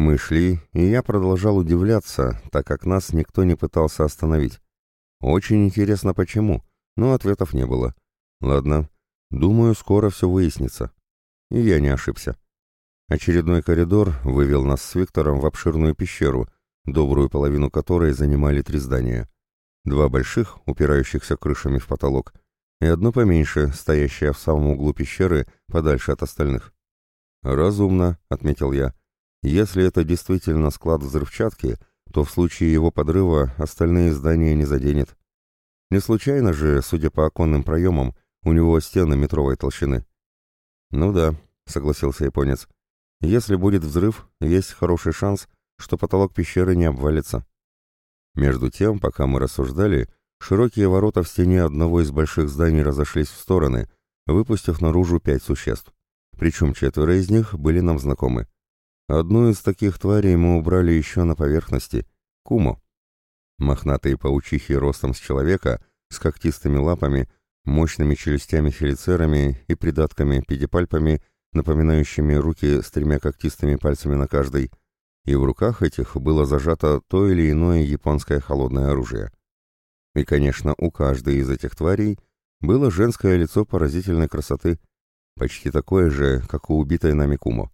Мы шли, и я продолжал удивляться, так как нас никто не пытался остановить. Очень интересно почему, но ответов не было. Ладно, думаю, скоро все выяснится. И я не ошибся. Очередной коридор вывел нас с Виктором в обширную пещеру, добрую половину которой занимали три здания. Два больших, упирающихся крышами в потолок, и одно поменьше, стоящее в самом углу пещеры, подальше от остальных. «Разумно», — отметил я. «Если это действительно склад взрывчатки, то в случае его подрыва остальные здания не заденет. Не случайно же, судя по оконным проемам, у него стены метровой толщины». «Ну да», — согласился японец. «Если будет взрыв, есть хороший шанс, что потолок пещеры не обвалится». Между тем, пока мы рассуждали, широкие ворота в стене одного из больших зданий разошлись в стороны, выпустив наружу пять существ. Причем четверо из них были нам знакомы. Одну из таких тварей мы убрали еще на поверхности — Кумо. Мохнатые паучихи ростом с человека, с когтистыми лапами, мощными челюстями-хелицерами и придатками-педипальпами, напоминающими руки с тремя когтистыми пальцами на каждой, и в руках этих было зажато то или иное японское холодное оружие. И, конечно, у каждой из этих тварей было женское лицо поразительной красоты, почти такое же, как у убитой нами Кумо.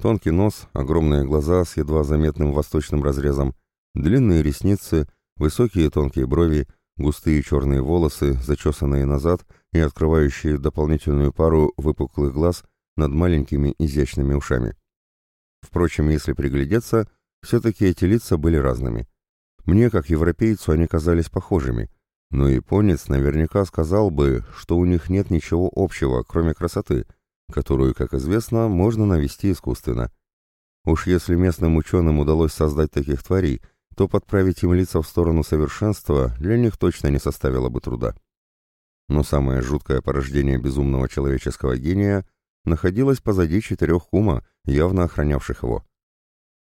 Тонкий нос, огромные глаза с едва заметным восточным разрезом, длинные ресницы, высокие тонкие брови, густые черные волосы, зачесанные назад и открывающие дополнительную пару выпуклых глаз над маленькими изящными ушами. Впрочем, если приглядеться, все-таки эти лица были разными. Мне, как европейцу, они казались похожими, но японец наверняка сказал бы, что у них нет ничего общего, кроме красоты, которую, как известно, можно навести искусственно. Уж если местным ученым удалось создать таких тварей, то подправить им лица в сторону совершенства для них точно не составило бы труда. Но самое жуткое порождение безумного человеческого гения находилось позади четырех кума, явно охранявших его.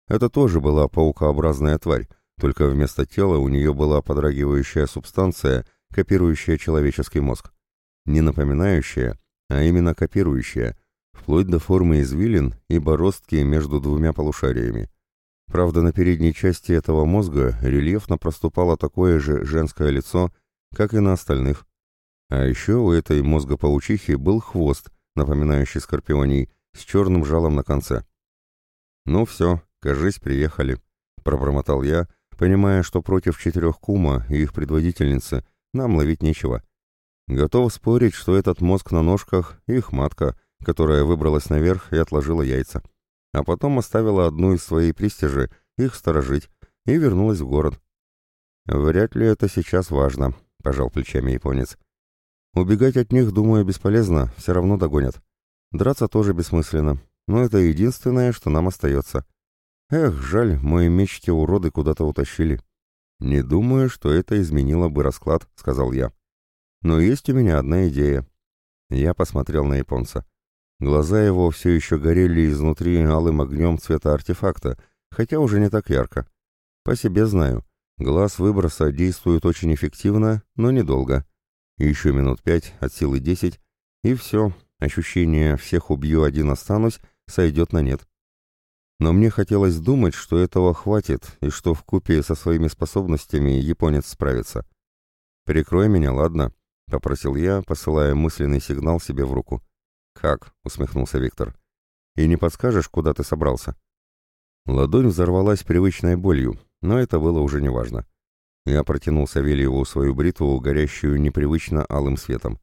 Это тоже была паукообразная тварь, только вместо тела у нее была подрагивающая субстанция, копирующая человеческий мозг. Не напоминающая, а именно копирующая, вплоть до формы извилин и бороздки между двумя полушариями. Правда, на передней части этого мозга рельефно проступало такое же женское лицо, как и на остальных. А еще у этой мозга-паучихи был хвост, напоминающий скорпионий, с черным жалом на конце. «Ну все, кажись, приехали», — пробормотал я, понимая, что против четырех кума и их предводительницы нам ловить нечего. Готов спорить, что этот мозг на ножках — их матка, которая выбралась наверх и отложила яйца. А потом оставила одну из своей пристижи их сторожить и вернулась в город. «Вряд ли это сейчас важно», — пожал плечами японец. «Убегать от них, думаю, бесполезно, все равно догонят. Драться тоже бессмысленно, но это единственное, что нам остается. Эх, жаль, мой меч те уроды куда-то утащили. Не думаю, что это изменило бы расклад, сказал я. Но есть у меня одна идея. Я посмотрел на японца. Глаза его все еще горели изнутри алым огнем цвета артефакта, хотя уже не так ярко. По себе знаю. Глаз выброса действует очень эффективно, но недолго. Еще минут пять, от силы десять, и все, ощущение «всех убью, один останусь» сойдет на нет. Но мне хотелось думать, что этого хватит, и что в купе со своими способностями японец справится. «Прикрой меня, ладно?» — попросил я, посылая мысленный сигнал себе в руку. «Как?» — усмехнулся Виктор. «И не подскажешь, куда ты собрался?» Ладонь взорвалась привычной болью, но это было уже неважно. Я протянул Савельеву свою бритву, горящую непривычно алым светом.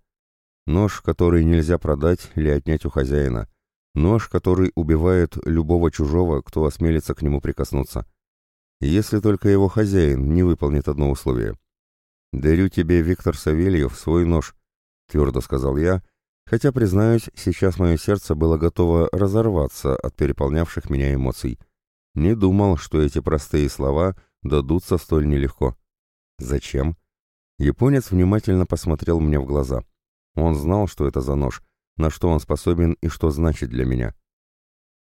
Нож, который нельзя продать или отнять у хозяина. Нож, который убивает любого чужого, кто осмелится к нему прикоснуться. Если только его хозяин не выполнит одно условие. «Дарю тебе, Виктор Савельев, свой нож», — твердо сказал я, хотя, признаюсь, сейчас мое сердце было готово разорваться от переполнявших меня эмоций. Не думал, что эти простые слова дадутся столь нелегко. «Зачем?» Японец внимательно посмотрел мне в глаза. Он знал, что это за нож — на что он способен и что значит для меня.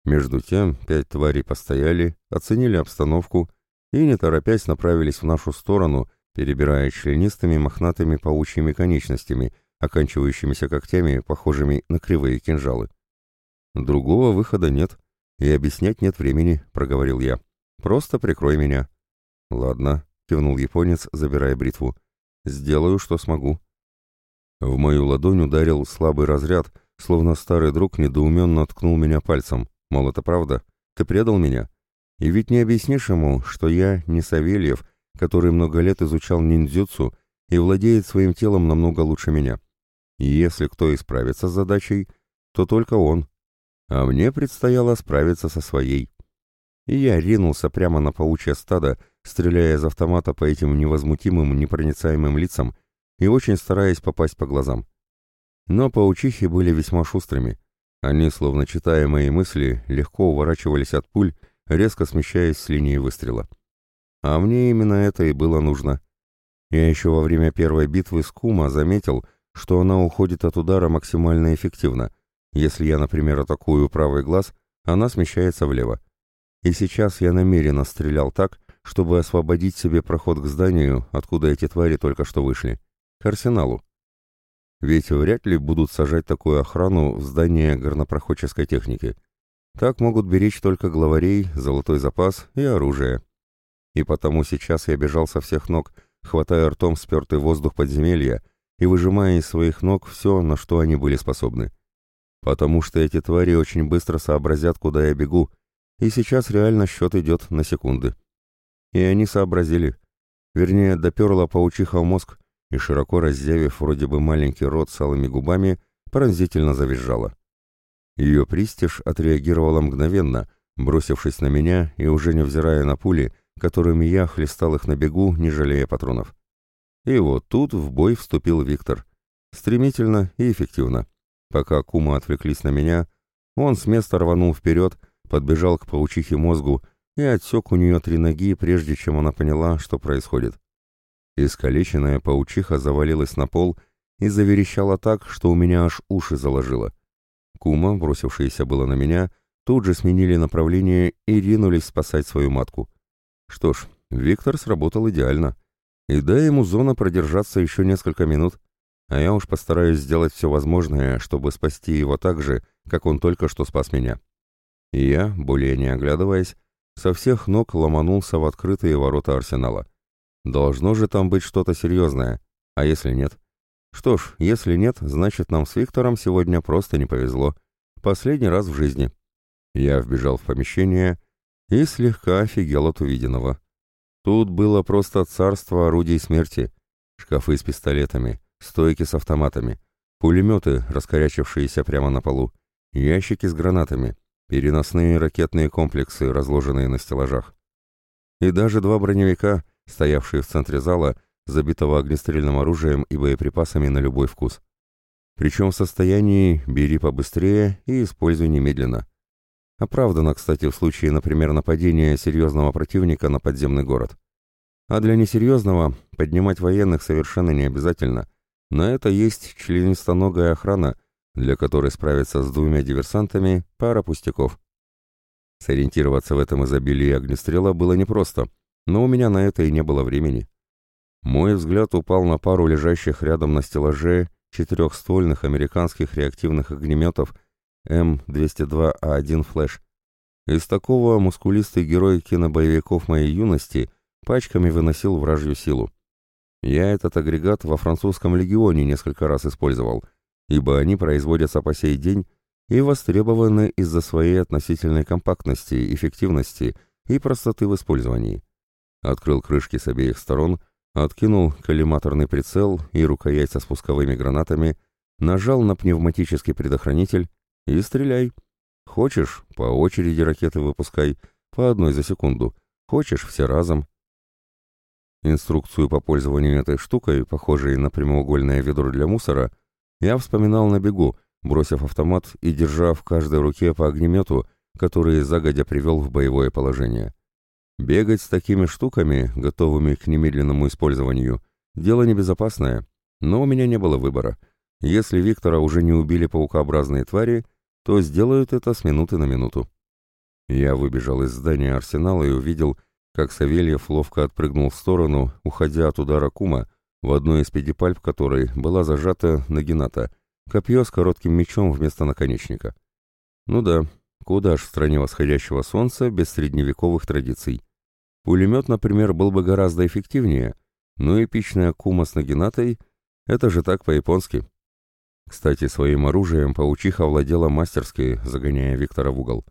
Между тем, пять тварей постояли, оценили обстановку и, не торопясь, направились в нашу сторону, перебирая членистыми мохнатыми паучьими конечностями, оканчивающимися когтями, похожими на кривые кинжалы. Другого выхода нет, «И объяснять нет времени», — проговорил я. «Просто прикрой меня». «Ладно», — кивнул японец, забирая бритву. «Сделаю, что смогу». В мою ладонь ударил слабый разряд, словно старый друг недоуменно ткнул меня пальцем. Мол, это правда? Ты предал меня? И ведь не объяснишь ему, что я не Савельев, который много лет изучал ниндзюцу и владеет своим телом намного лучше меня. И если кто и справится с задачей, то только он. А мне предстояло справиться со своей. И я ринулся прямо на паучье стадо, стреляя из автомата по этим невозмутимым, непроницаемым лицам и очень стараясь попасть по глазам. Но паучихи были весьма шустрыми. Они, словно читая мои мысли, легко уворачивались от пуль, резко смещаясь с линии выстрела. А мне именно это и было нужно. Я еще во время первой битвы с Кума заметил, что она уходит от удара максимально эффективно. Если я, например, атакую правый глаз, она смещается влево. И сейчас я намеренно стрелял так, чтобы освободить себе проход к зданию, откуда эти твари только что вышли к арсеналу. Ведь вряд ли будут сажать такую охрану в здание горнопроходческой техники. Так могут беречь только главарей, золотой запас и оружие. И потому сейчас я бежал со всех ног, хватая ртом спертый воздух подземелья и выжимая из своих ног все, на что они были способны. Потому что эти твари очень быстро сообразят, куда я бегу, и сейчас реально счет идет на секунды. И они сообразили. Вернее, доперла паучиха мозг, и, широко разъявив вроде бы маленький рот с алыми губами, пронзительно завизжала. Ее пристиж отреагировала мгновенно, бросившись на меня и уже невзирая на пули, которыми я хлестал их на бегу, не жалея патронов. И вот тут в бой вступил Виктор. Стремительно и эффективно. Пока кума отвлеклись на меня, он с места рванул вперед, подбежал к паучихе мозгу и отсек у нее три ноги, прежде чем она поняла, что происходит. Искалеченная паучиха завалилась на пол и заверещала так, что у меня аж уши заложило. Кума, бросившиеся было на меня, тут же сменили направление и ринулись спасать свою матку. Что ж, Виктор сработал идеально. И дай ему зона продержаться еще несколько минут, а я уж постараюсь сделать все возможное, чтобы спасти его так же, как он только что спас меня. И я, более не оглядываясь, со всех ног ломанулся в открытые ворота арсенала. Должно же там быть что-то серьезное. А если нет? Что ж, если нет, значит нам с Виктором сегодня просто не повезло. Последний раз в жизни. Я вбежал в помещение и слегка офигел от увиденного. Тут было просто царство орудий смерти. Шкафы с пистолетами, стойки с автоматами, пулеметы, раскорячившиеся прямо на полу, ящики с гранатами, переносные ракетные комплексы, разложенные на стеллажах. И даже два броневика, стоявшие в центре зала, забитого огнестрельным оружием и боеприпасами на любой вкус. Причем в состоянии «бери побыстрее и используй немедленно». Оправдано, кстати, в случае, например, нападения серьезного противника на подземный город. А для несерьезного поднимать военных совершенно не обязательно. На это есть членистоногая охрана, для которой справиться с двумя диверсантами пара пустяков. Сориентироваться в этом изобилии огнестрела было непросто — но у меня на это и не было времени. Мой взгляд упал на пару лежащих рядом на стеллаже четырехствольных американских реактивных огнеметов М-202А1 «Флэш». Из такого мускулистый герой кинобоевиков моей юности пачками выносил вражью силу. Я этот агрегат во французском легионе несколько раз использовал, ибо они производятся по сей день и востребованы из-за своей относительной компактности, эффективности и простоты в использовании открыл крышки с обеих сторон, откинул коллиматорный прицел и рукоять со спусковыми гранатами, нажал на пневматический предохранитель и стреляй. Хочешь, по очереди ракеты выпускай, по одной за секунду. Хочешь, все разом. Инструкцию по пользованию этой штукой, похожей на прямоугольное ведро для мусора, я вспоминал на бегу, бросив автомат и держа в каждой руке по огнемету, который загодя привел в боевое положение. Бегать с такими штуками, готовыми к немедленному использованию, дело небезопасное, но у меня не было выбора. Если Виктора уже не убили паукообразные твари, то сделают это с минуты на минуту. Я выбежал из здания арсенала и увидел, как Савельев ловко отпрыгнул в сторону, уходя от удара кума, в одной из педипальп которой была зажата нагината, копье с коротким мечом вместо наконечника. Ну да, Куда ж в стране восходящего солнца без средневековых традиций? Пулемет, например, был бы гораздо эффективнее, но эпичная кума с нагинатой — это же так по-японски. Кстати, своим оружием паучиха владела мастерски, загоняя Виктора в угол.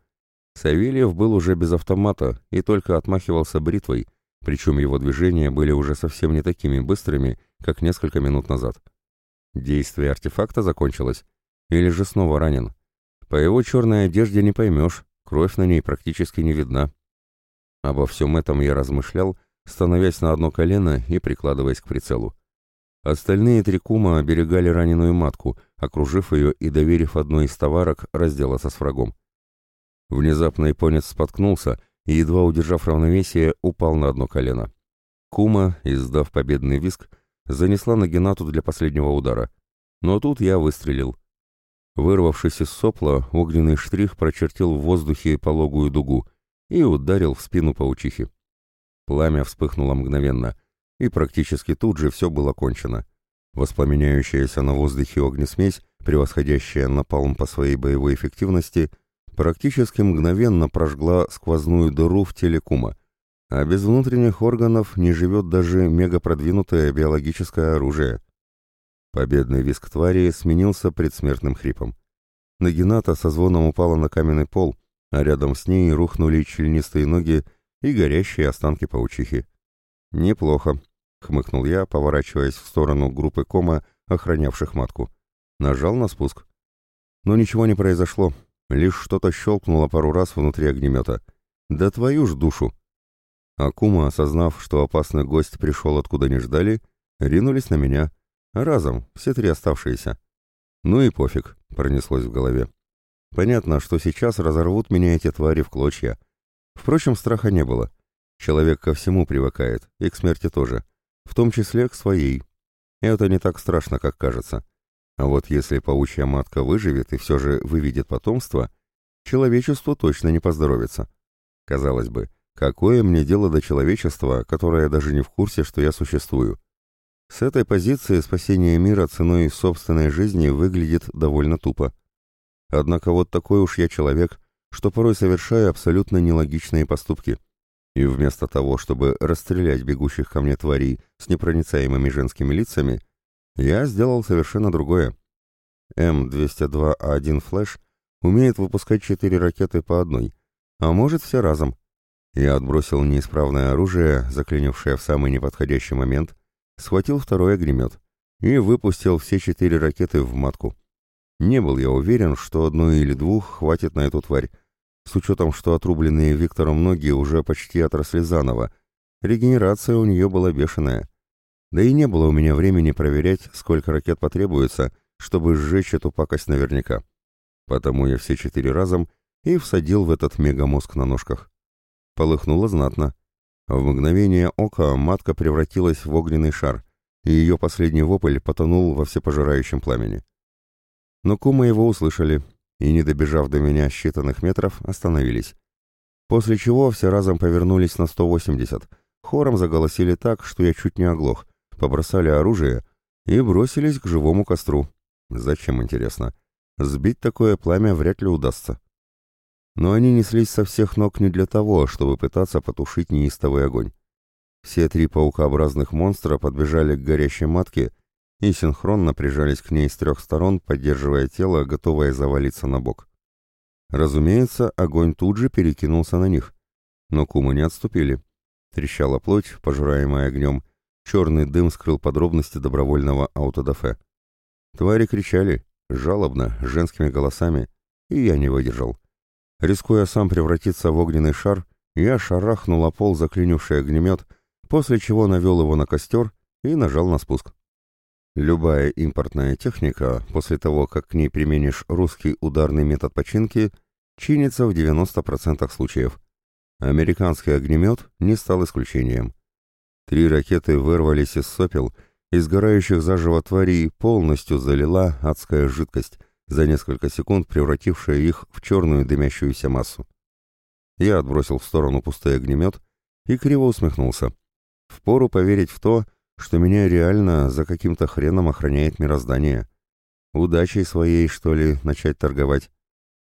Савельев был уже без автомата и только отмахивался бритвой, причем его движения были уже совсем не такими быстрыми, как несколько минут назад. Действие артефакта закончилось. Или же снова ранен. По его черной одежде не поймешь, кровь на ней практически не видна. Обо всем этом я размышлял, становясь на одно колено и прикладываясь к прицелу. Остальные три кума оберегали раненую матку, окружив ее и доверив одной из товарок разделаться с врагом. Внезапно японец споткнулся и, едва удержав равновесие, упал на одно колено. Кума, издав победный виск, занесла на Геннату для последнего удара. Но тут я выстрелил. Вырвавшись из сопла, огненный штрих прочертил в воздухе пологую дугу и ударил в спину паучихи. Пламя вспыхнуло мгновенно, и практически тут же все было кончено. Воспламеняющаяся на воздухе огнесмесь, превосходящая напалм по своей боевой эффективности, практически мгновенно прожгла сквозную дыру в теле кума, а без внутренних органов не живет даже мегапродвинутое биологическое оружие. Победный виск твари сменился предсмертным хрипом. Нагината со звоном упала на каменный пол, а рядом с ней рухнули членистые ноги и горящие останки паучихи. «Неплохо», — хмыкнул я, поворачиваясь в сторону группы кома, охранявших матку. Нажал на спуск. Но ничего не произошло, лишь что-то щелкнуло пару раз внутри огнемета. «Да твою ж душу!» Акума, осознав, что опасный гость пришел откуда не ждали, ринулись на меня — Разом, все три оставшиеся. Ну и пофиг, пронеслось в голове. Понятно, что сейчас разорвут меня эти твари в клочья. Впрочем, страха не было. Человек ко всему привыкает, и к смерти тоже. В том числе к своей. Это не так страшно, как кажется. А вот если паучья матка выживет и все же выведет потомство, человечеству точно не поздоровится. Казалось бы, какое мне дело до человечества, которое даже не в курсе, что я существую? С этой позиции спасение мира ценой собственной жизни выглядит довольно тупо. Однако вот такой уж я человек, что порой совершаю абсолютно нелогичные поступки. И вместо того, чтобы расстрелять бегущих ко мне тварей с непроницаемыми женскими лицами, я сделал совершенно другое. М-202А1 «Флэш» умеет выпускать четыре ракеты по одной, а может все разом. Я отбросил неисправное оружие, заклинившее в самый неподходящий момент, схватил второй огнемет и выпустил все четыре ракеты в матку. Не был я уверен, что одной или двух хватит на эту тварь, с учетом, что отрубленные Виктором ноги уже почти отросли заново. Регенерация у нее была бешеная. Да и не было у меня времени проверять, сколько ракет потребуется, чтобы сжечь эту пакость наверняка. Потому я все четыре разом и всадил в этот мегамозг на ножках. Полыхнуло знатно. В мгновение ока матка превратилась в огненный шар, и ее последний вопль потонул во всепожирающем пламени. Но кумы его услышали, и, не добежав до меня считанных метров, остановились. После чего все разом повернулись на 180, хором заголосили так, что я чуть не оглох, побросали оружие и бросились к живому костру. Зачем, интересно? Сбить такое пламя вряд ли удастся но они неслись со всех ног не для того, чтобы пытаться потушить неистовый огонь. Все три паукообразных монстра подбежали к горящей матке и синхронно прижались к ней с трех сторон, поддерживая тело, готовое завалиться на бок. Разумеется, огонь тут же перекинулся на них, но кумы не отступили. Трещала плоть, пожираемая огнем, черный дым скрыл подробности добровольного аутодафе. Твари кричали, жалобно, женскими голосами, и я не выдержал. Рискуя сам превратиться в огненный шар, я шарахнул о пол заклинивший огнемет, после чего навел его на костер и нажал на спуск. Любая импортная техника, после того, как к ней применишь русский ударный метод починки, чинится в 90% случаев. Американский огнемет не стал исключением. Три ракеты вырвались из сопел, из сгорающих заживо тварей полностью залила адская жидкость, за несколько секунд превратившая их в черную дымящуюся массу. Я отбросил в сторону пустой огнемет и криво усмехнулся. Впору поверить в то, что меня реально за каким-то хреном охраняет мироздание. Удачей своей, что ли, начать торговать.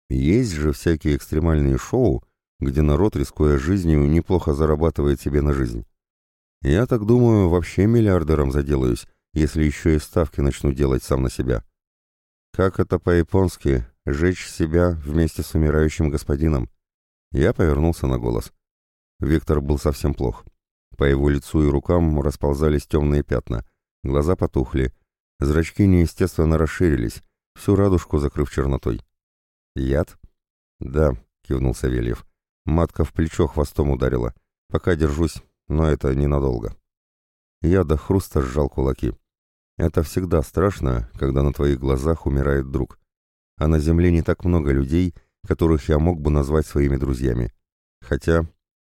Есть же всякие экстремальные шоу, где народ, рискуя жизнью, неплохо зарабатывает себе на жизнь. Я так думаю, вообще миллиардером заделаюсь, если еще и ставки начну делать сам на себя. Как это по-японски «жечь себя вместе с умирающим господином»? Я повернулся на голос. Виктор был совсем плох. По его лицу и рукам расползались темные пятна, глаза потухли, зрачки неестественно расширились, всю радужку закрыв чернотой. «Яд?» «Да», — кивнул Савельев. Матка в плечо хвостом ударила. «Пока держусь, но это ненадолго». Я до хруста сжал кулаки. Это всегда страшно, когда на твоих глазах умирает друг. А на земле не так много людей, которых я мог бы назвать своими друзьями. Хотя,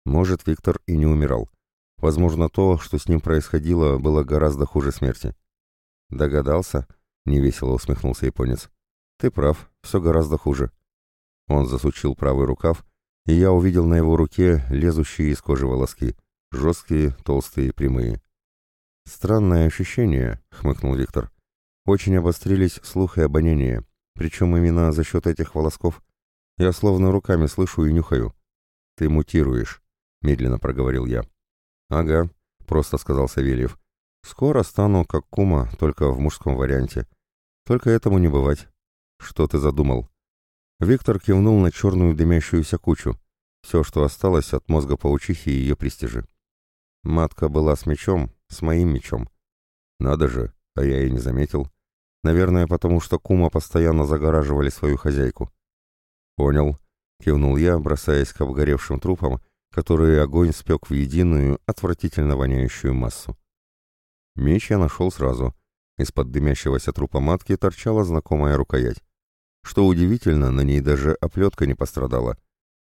может, Виктор и не умирал. Возможно, то, что с ним происходило, было гораздо хуже смерти. «Догадался?» — невесело усмехнулся японец. «Ты прав, все гораздо хуже». Он засучил правый рукав, и я увидел на его руке лезущие из кожи волоски, жесткие, толстые, прямые. «Странное ощущение», — хмыкнул Виктор. «Очень обострились слух и обоняние, причем именно за счет этих волосков. Я словно руками слышу и нюхаю». «Ты мутируешь», — медленно проговорил я. «Ага», — просто сказал Савельев. «Скоро стану как кума, только в мужском варианте. Только этому не бывать». «Что ты задумал?» Виктор кивнул на черную дымящуюся кучу. Все, что осталось от мозга паучихи и ее престижи. Матка была с мечом, с моим мечом. Надо же, а я и не заметил. Наверное, потому что кума постоянно загораживали свою хозяйку. Понял, кивнул я, бросаясь к обгоревшим трупам, которые огонь спек в единую, отвратительно воняющую массу. Меч я нашел сразу. Из-под дымящегося трупа матки торчала знакомая рукоять. Что удивительно, на ней даже оплетка не пострадала.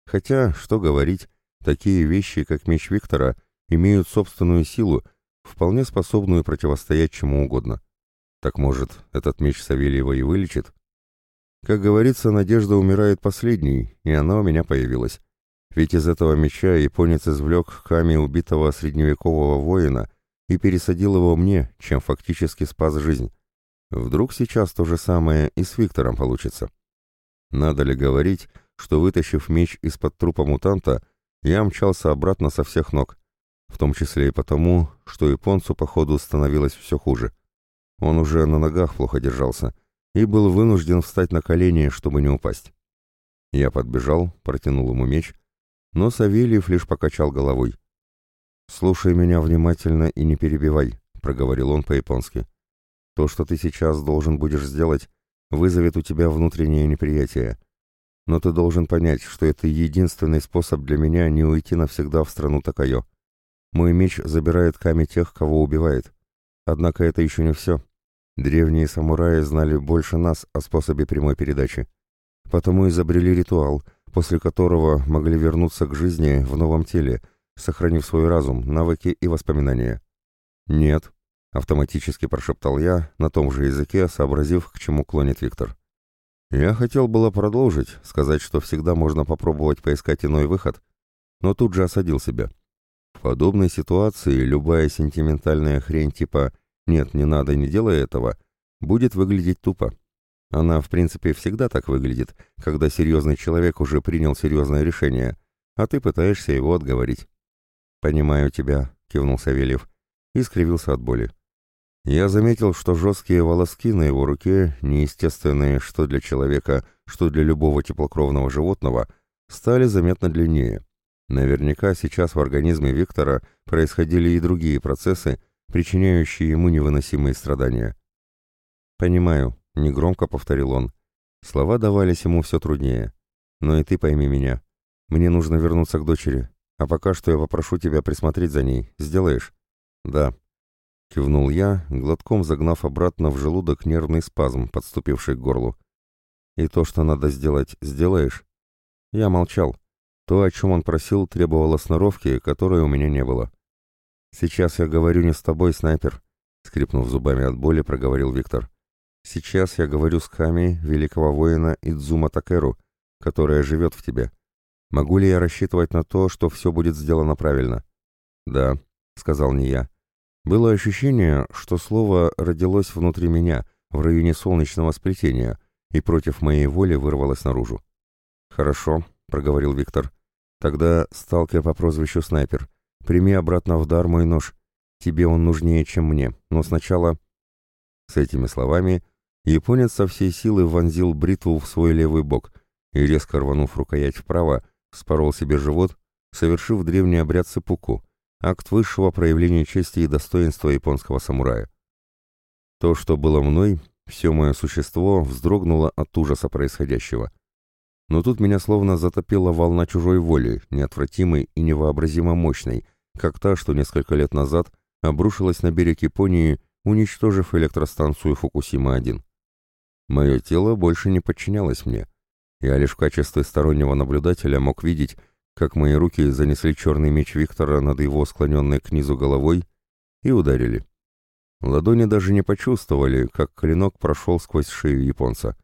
Хотя, что говорить, такие вещи, как меч Виктора, имеют собственную силу вполне способную противостоять чему угодно. Так может, этот меч Савельева и вылечит? Как говорится, надежда умирает последней, и она у меня появилась. Ведь из этого меча японец извлек камень убитого средневекового воина и пересадил его мне, чем фактически спас жизнь. Вдруг сейчас то же самое и с Виктором получится. Надо ли говорить, что, вытащив меч из-под трупа мутанта, я мчался обратно со всех ног, в том числе и потому, что японцу, походу, становилось все хуже. Он уже на ногах плохо держался и был вынужден встать на колени, чтобы не упасть. Я подбежал, протянул ему меч, но Савельев лишь покачал головой. «Слушай меня внимательно и не перебивай», — проговорил он по-японски. «То, что ты сейчас должен будешь сделать, вызовет у тебя внутреннее неприятие. Но ты должен понять, что это единственный способ для меня не уйти навсегда в страну Такайо. Мой меч забирает камень тех, кого убивает. Однако это еще не все. Древние самураи знали больше нас о способе прямой передачи. Потому изобрели ритуал, после которого могли вернуться к жизни в новом теле, сохранив свой разум, навыки и воспоминания. «Нет», — автоматически прошептал я, на том же языке, сообразив, к чему клонит Виктор. Я хотел было продолжить, сказать, что всегда можно попробовать поискать иной выход, но тут же осадил себя — в подобной ситуации любая сентиментальная хрень типа «нет, не надо, не делай этого» будет выглядеть тупо. Она, в принципе, всегда так выглядит, когда серьезный человек уже принял серьезное решение, а ты пытаешься его отговорить. «Понимаю тебя», — кивнул Савельев и скривился от боли. Я заметил, что жесткие волоски на его руке, неестественные что для человека, что для любого теплокровного животного, стали заметно длиннее. Наверняка сейчас в организме Виктора происходили и другие процессы, причиняющие ему невыносимые страдания. «Понимаю», — негромко повторил он. Слова давались ему все труднее. «Но и ты пойми меня. Мне нужно вернуться к дочери, а пока что я попрошу тебя присмотреть за ней. Сделаешь?» «Да», — кивнул я, глотком загнав обратно в желудок нервный спазм, подступивший к горлу. «И то, что надо сделать, сделаешь?» Я молчал. То, о чем он просил, требовало сноровки, которой у меня не было. «Сейчас я говорю не с тобой, снайпер», — скрипнув зубами от боли, проговорил Виктор. «Сейчас я говорю с Ками, великого воина Идзума Такеру, которая живет в тебе. Могу ли я рассчитывать на то, что все будет сделано правильно?» «Да», — сказал не я. Было ощущение, что слово родилось внутри меня, в районе солнечного сплетения, и против моей воли вырвалось наружу. «Хорошо», — проговорил Виктор. «Тогда, сталкер по прозвищу Снайпер, прими обратно в дар мой нож. Тебе он нужнее, чем мне, но сначала...» С этими словами японец со всей силы вонзил бритву в свой левый бок и, резко рванув рукоять вправо, спорол себе живот, совершив древний обряд сыпуку, акт высшего проявления чести и достоинства японского самурая. То, что было мной, все мое существо вздрогнуло от ужаса происходящего. Но тут меня словно затопила волна чужой воли, неотвратимой и невообразимо мощной, как та, что несколько лет назад обрушилась на берег Японии, уничтожив электростанцию Фукусима-1. Мое тело больше не подчинялось мне. Я лишь в качестве стороннего наблюдателя мог видеть, как мои руки занесли черный меч Виктора над его склоненной к низу головой и ударили. Ладони даже не почувствовали, как клинок прошел сквозь шею японца.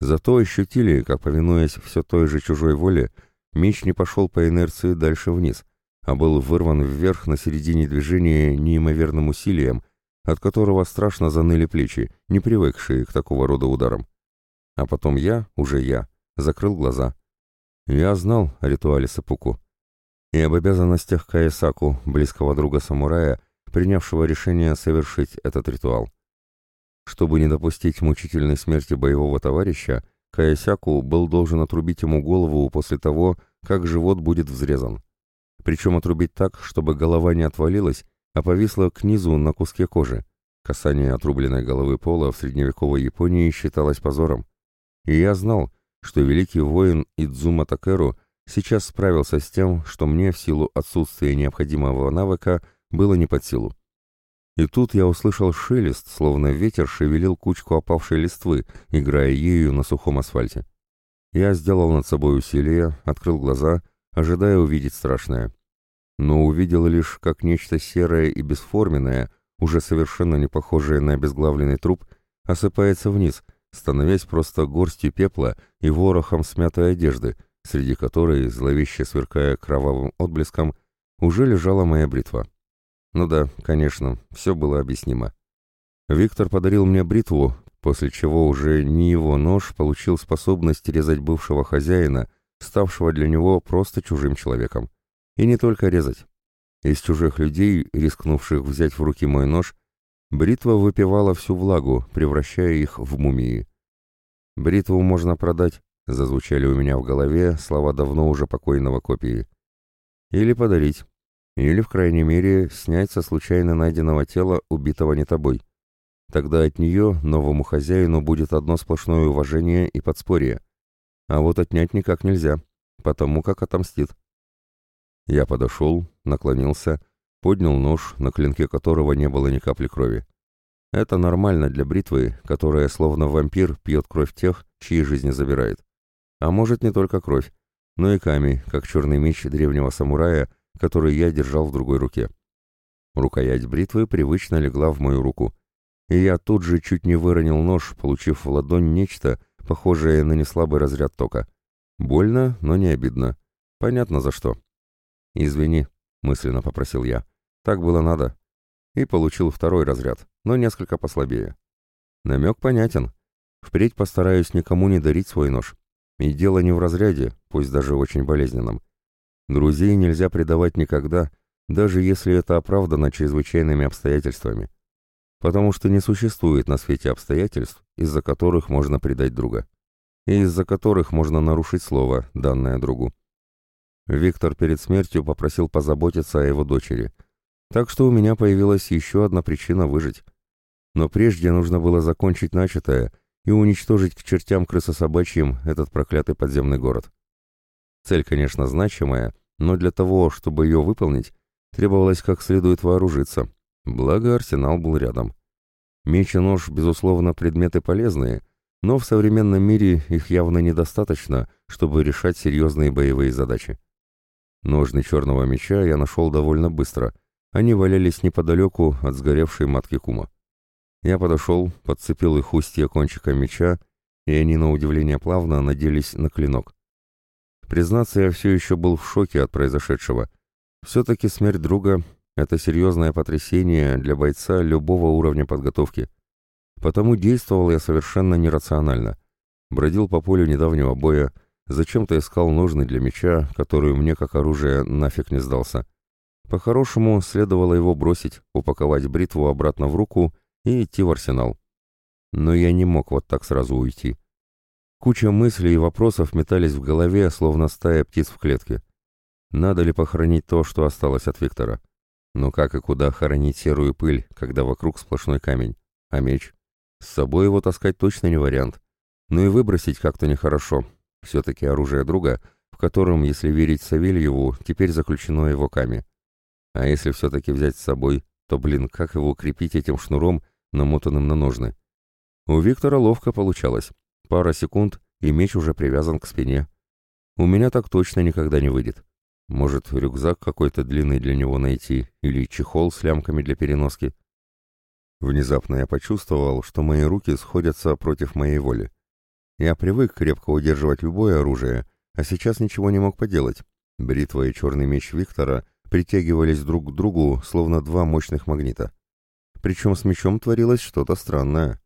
Зато ощутили, как, повинуясь все той же чужой воле, меч не пошел по инерции дальше вниз, а был вырван вверх на середине движения неимоверным усилием, от которого страшно заныли плечи, не привыкшие к такого рода ударам. А потом я, уже я, закрыл глаза. Я знал о ритуале Сапуку и об обязанностях Каесаку, близкого друга самурая, принявшего решение совершить этот ритуал. Чтобы не допустить мучительной смерти боевого товарища, Каясяку был должен отрубить ему голову после того, как живот будет взрезан. Причем отрубить так, чтобы голова не отвалилась, а повисла к низу на куске кожи. Касание отрубленной головы пола в средневековой Японии считалось позором. И я знал, что великий воин Идзума Такеру сейчас справился с тем, что мне в силу отсутствия необходимого навыка было не под силу. И тут я услышал шелест, словно ветер шевелил кучку опавшей листвы, играя ею на сухом асфальте. Я сделал над собой усилие, открыл глаза, ожидая увидеть страшное. Но увидел лишь, как нечто серое и бесформенное, уже совершенно не похожее на обезглавленный труп, осыпается вниз, становясь просто горстью пепла и ворохом смятой одежды, среди которой, зловеще сверкая кровавым отблеском, уже лежала моя бритва. Ну да, конечно, все было объяснимо. Виктор подарил мне бритву, после чего уже не его нож получил способность резать бывшего хозяина, ставшего для него просто чужим человеком. И не только резать. Из чужих людей, рискнувших взять в руки мой нож, бритва выпивала всю влагу, превращая их в мумии. «Бритву можно продать», — зазвучали у меня в голове слова давно уже покойного копии. «Или подарить. Или, в крайней мере, снять со случайно найденного тела, убитого не тобой. Тогда от нее новому хозяину будет одно сплошное уважение и подспорье. А вот отнять никак нельзя, потому как отомстит. Я подошел, наклонился, поднял нож, на клинке которого не было ни капли крови. Это нормально для бритвы, которая, словно вампир, пьет кровь тех, чьи жизни забирает. А может, не только кровь, но и камень, как черный меч древнего самурая — который я держал в другой руке. Рукоять бритвы привычно легла в мою руку, и я тут же чуть не выронил нож, получив в ладонь нечто, похожее на неслабый разряд тока. Больно, но не обидно. Понятно за что. «Извини», — мысленно попросил я. «Так было надо». И получил второй разряд, но несколько послабее. Намек понятен. Впредь постараюсь никому не дарить свой нож. И дело не в разряде, пусть даже очень болезненном. Друзей нельзя предавать никогда, даже если это оправдано чрезвычайными обстоятельствами. Потому что не существует на свете обстоятельств, из-за которых можно предать друга. И из-за которых можно нарушить слово, данное другу. Виктор перед смертью попросил позаботиться о его дочери. Так что у меня появилась еще одна причина выжить. Но прежде нужно было закончить начатое и уничтожить к чертям крысособачьим этот проклятый подземный город. Цель, конечно, значимая, но для того, чтобы ее выполнить, требовалось как следует вооружиться. Благо, арсенал был рядом. Меч и нож, безусловно, предметы полезные, но в современном мире их явно недостаточно, чтобы решать серьезные боевые задачи. Ножны черного меча я нашел довольно быстро. Они валялись неподалеку от сгоревшей матки кума. Я подошел, подцепил их устье кончика меча, и они, на удивление плавно, наделись на клинок. Признаться, я все еще был в шоке от произошедшего. Все-таки смерть друга — это серьезное потрясение для бойца любого уровня подготовки. Потому действовал я совершенно нерационально. Бродил по полю недавнего боя, Зачем-то искал ножны для меча, который мне как оружие нафиг не сдался. По-хорошему, следовало его бросить, упаковать бритву обратно в руку и идти в арсенал. Но я не мог вот так сразу уйти. Куча мыслей и вопросов метались в голове, словно стая птиц в клетке. Надо ли похоронить то, что осталось от Виктора? Но как и куда хоронить серую пыль, когда вокруг сплошной камень? А меч? С собой его таскать точно не вариант. Ну и выбросить как-то нехорошо. Все-таки оружие друга, в котором, если верить Савельеву, теперь заключено его ками. А если все-таки взять с собой, то, блин, как его укрепить этим шнуром, намотанным на ножны? У Виктора ловко получалось. Пара секунд, и меч уже привязан к спине. У меня так точно никогда не выйдет. Может, рюкзак какой-то длинный для него найти, или чехол с лямками для переноски. Внезапно я почувствовал, что мои руки сходятся против моей воли. Я привык крепко удерживать любое оружие, а сейчас ничего не мог поделать. Бритва и черный меч Виктора притягивались друг к другу, словно два мощных магнита. Причем с мечом творилось что-то странное.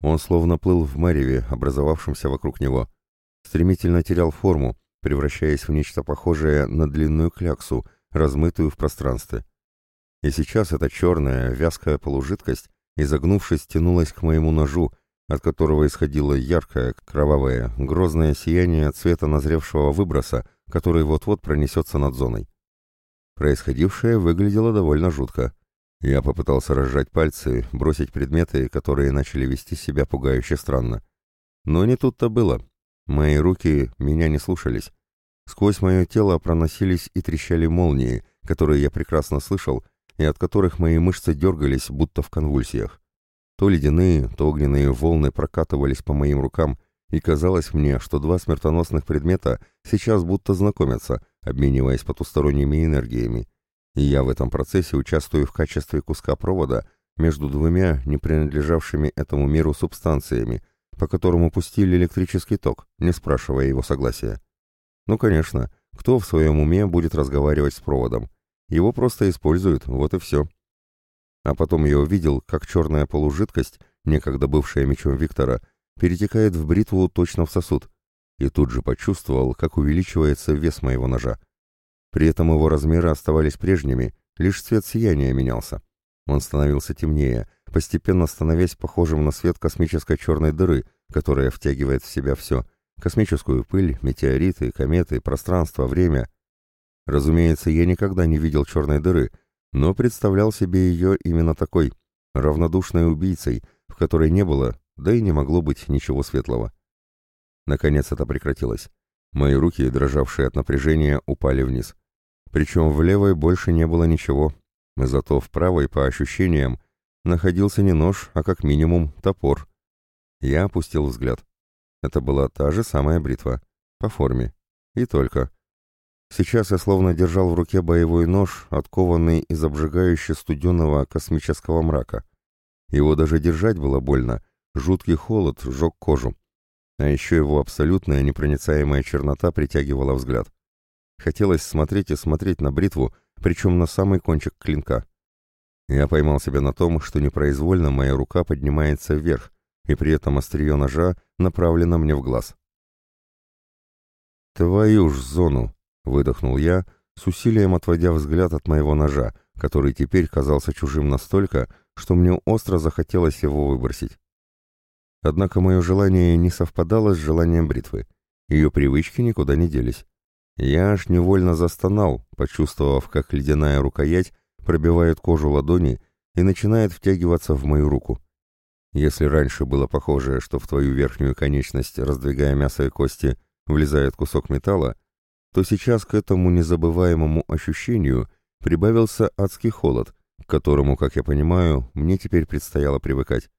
Он словно плыл в мареве, образовавшемся вокруг него. Стремительно терял форму, превращаясь в нечто похожее на длинную кляксу, размытую в пространстве. И сейчас эта черная, вязкая полужидкость, изогнувшись, тянулась к моему ножу, от которого исходило яркое, кровавое, грозное сияние цвета назревшего выброса, который вот-вот пронесется над зоной. Происходившее выглядело довольно жутко. Я попытался разжать пальцы, бросить предметы, которые начали вести себя пугающе странно. Но не тут-то было. Мои руки меня не слушались. Сквозь мое тело проносились и трещали молнии, которые я прекрасно слышал, и от которых мои мышцы дергались, будто в конвульсиях. То ледяные, то огненные волны прокатывались по моим рукам, и казалось мне, что два смертоносных предмета сейчас будто знакомятся, обмениваясь потусторонними энергиями. И я в этом процессе участвую в качестве куска провода между двумя не принадлежавшими этому миру субстанциями, по которому пустили электрический ток, не спрашивая его согласия. Ну, конечно, кто в своем уме будет разговаривать с проводом? Его просто используют, вот и все. А потом я увидел, как черная полужидкость, некогда бывшая мечом Виктора, перетекает в бритву точно в сосуд, и тут же почувствовал, как увеличивается вес моего ножа. При этом его размеры оставались прежними, лишь цвет сияния менялся. Он становился темнее, постепенно становясь похожим на свет космической черной дыры, которая втягивает в себя все — космическую пыль, метеориты, кометы, пространство, время. Разумеется, я никогда не видел черной дыры, но представлял себе ее именно такой, равнодушной убийцей, в которой не было, да и не могло быть ничего светлого. Наконец это прекратилось. Мои руки, дрожавшие от напряжения, упали вниз. Причем в левой больше не было ничего, зато в правой, по ощущениям, находился не нож, а как минимум топор. Я опустил взгляд. Это была та же самая бритва. По форме. И только. Сейчас я словно держал в руке боевой нож, откованный из обжигающе студенного космического мрака. Его даже держать было больно. Жуткий холод сжег кожу. А еще его абсолютная непроницаемая чернота притягивала взгляд. Хотелось смотреть и смотреть на бритву, причем на самый кончик клинка. Я поймал себя на том, что непроизвольно моя рука поднимается вверх, и при этом острие ножа направлено мне в глаз. «Твою ж зону!» — выдохнул я, с усилием отводя взгляд от моего ножа, который теперь казался чужим настолько, что мне остро захотелось его выбросить. Однако мое желание не совпадало с желанием бритвы. Ее привычки никуда не делись. Я аж невольно застонал, почувствовав, как ледяная рукоять пробивает кожу ладони и начинает втягиваться в мою руку. Если раньше было похоже, что в твою верхнюю конечность, раздвигая мясо и кости, влезает кусок металла, то сейчас к этому незабываемому ощущению прибавился адский холод, к которому, как я понимаю, мне теперь предстояло привыкать.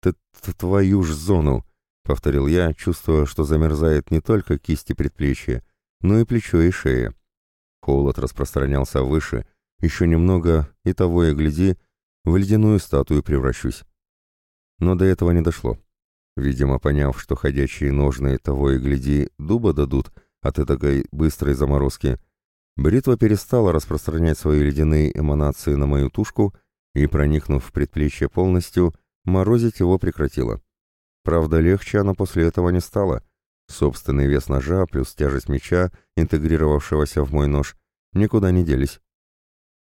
«Т «Твою ж зону!» — повторил я, чувствуя, что замерзает не только кисти предплечья, но и плечо и шея. Холод распространялся выше, еще немного, и того и гляди, в ледяную статую превращусь. Но до этого не дошло. Видимо, поняв, что ходячие ножные того и гляди дуба дадут от этой быстрой заморозки, бритва перестала распространять свои ледяные эманации на мою тушку и, проникнув в предплечье полностью, морозить его прекратила. Правда, легче она после этого не стала, Собственный вес ножа плюс тяжесть меча, интегрировавшегося в мой нож, никуда не делись.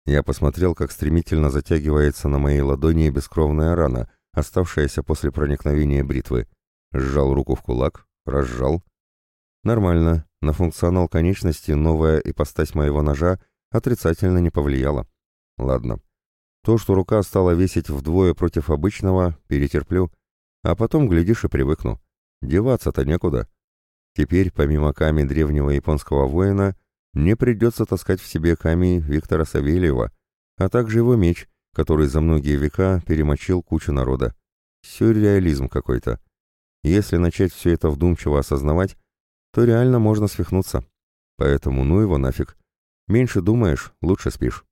Я посмотрел, как стремительно затягивается на моей ладони бескровная рана, оставшаяся после проникновения бритвы. Сжал руку в кулак, разжал. Нормально, на функционал конечности новая ипостась моего ножа отрицательно не повлияла. Ладно. То, что рука стала весить вдвое против обычного, перетерплю. А потом, глядишь, и привыкну. Деваться-то некуда. Теперь, помимо ками древнего японского воина, мне придется таскать в себе ками Виктора Савельева, а также его меч, который за многие века перемочил кучу народа. Сюрреализм какой-то. Если начать все это вдумчиво осознавать, то реально можно свихнуться. Поэтому ну его нафиг. Меньше думаешь, лучше спишь.